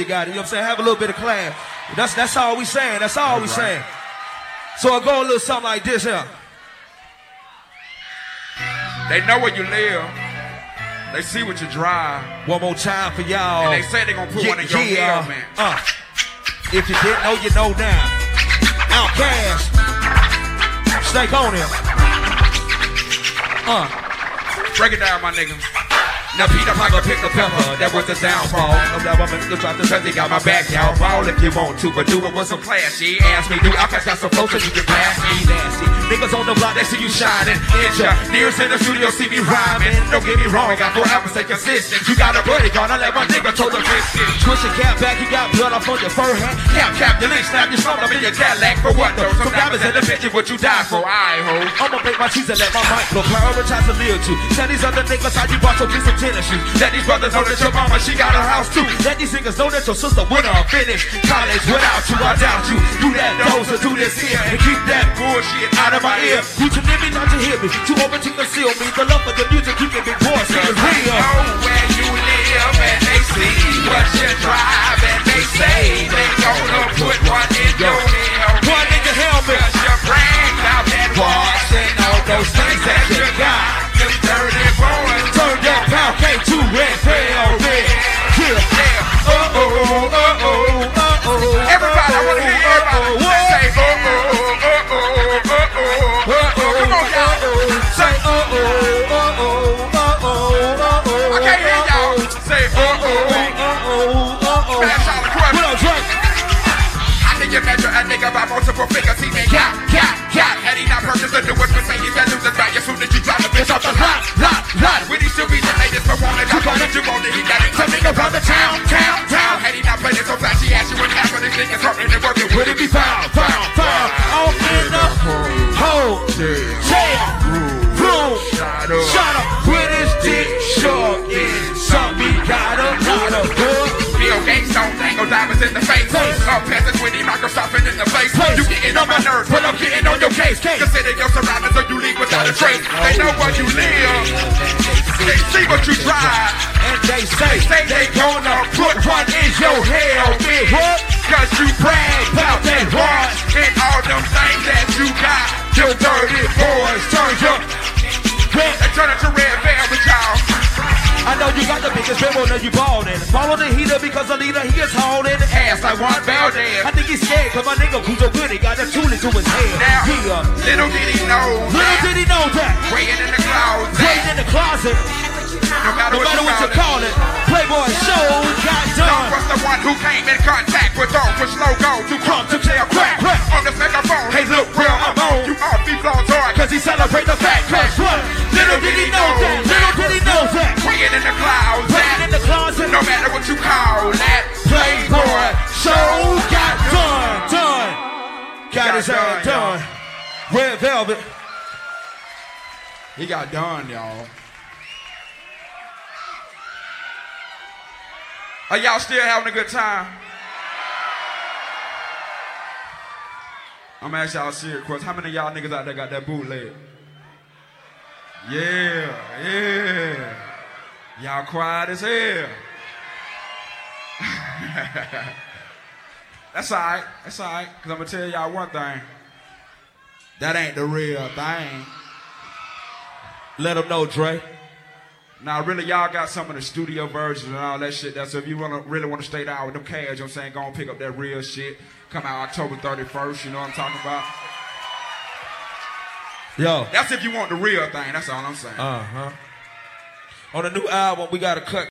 you got it. You know what I'm saying? Have a little bit of class. That's that's all we saying. That's all we right. saying. So I go a little something like this here. They know where you live. They see what you drive. One more time for y'all. And they say they gonna put one in your yeah. helmet. Uh, if you didn't know, you know now. Outkast. Snake on him. Uh. Break it down, my nigga. Now Peter Piper picked the pepper, that was the downfall. Of that woman, look out the cause got my back, y'all. Ball if you want to, but do it with some class. She asked me, do Outkast got so close that you can pass me nasty. Niggas on the block, they see you shining. Engineers in the studio see me rhyming. Don't get me wrong, I got forever stay consistent. You got a buddy, gonna let my nigga told the biscuit. Twist your cap back, you got blood off on your fur. Cap, cap, your link, snap, you slump up in your Cadillac for what though? Some diamonds in the picture, what you die for, I ho. I'ma make my cheese and let my mic blow. Prioritize a meal too. Tell these other niggas how you bought your piece of tennis shoes. Let these brothers know that your mama, she got a house too. Let these niggas know that your sister would have finished college without you. I doubt you. Do that nose or do this here and keep that Bullshit out of my ear. You too me not to hear me. Too open to conceal me. The love for the music keeping me. See Cause it's real. Nigga by multiple figures. He been got, got, got. Had he not purchased the newest Mercedes, that loses value as soon as you drive the bitch off the lot, lot, lot. Would he still be the latest wanted to go that you wanted? He got it coming around the town, town, town. Had he not played it so flashy, asked you what happened. These niggas hurting and working. Would it be found, found, Found in the hole. Jail. Room. Shut up. Gates diamonds in the face. Up peasants with him, Microsoft in the face. You getting on my nerves, but I'm getting on your case. Consider your surroundings or you leave without a trace. They know where you live. They see what you drive. And they say, Say they gonna put one in your helmet. What? Cause you brag about that watch and all them things that you got. Your dirty boys turn Red. they turn into red velvet, y'all. I know you got the biggest dribble that you ballin'. Follow the heater because the leader he is holding. Ass like one bell I think he's scared cause my nigga Cujo Goody got a tune into his head. Now, Yeah. Uh, little did he know Little that. did he know that. Waiting in the clouds. Waiting in the closet. No matter, No matter what you call it. Playboy show got Don done. was the one who came in contact with all push logo to Got his got done, done. Red velvet. He got done, y'all. Are y'all still having a good time? I'm gonna ask y'all a serious question. How many of y'all niggas out there got that bootleg? Yeah, yeah. Y'all quiet as hell. That's alright. That's alright. Cause I'm gonna tell y'all one thing. That ain't the real thing. Let him know, Dre. Now, really, y'all got some of the studio versions and all that shit. That's so if you wanna really wanna stay down with them cash, you know what I'm saying, go and pick up that real shit. Come out October 31st, you know what I'm talking about? Yo. That's if you want the real thing, that's all I'm saying. Uh huh. On the new album, we got to cut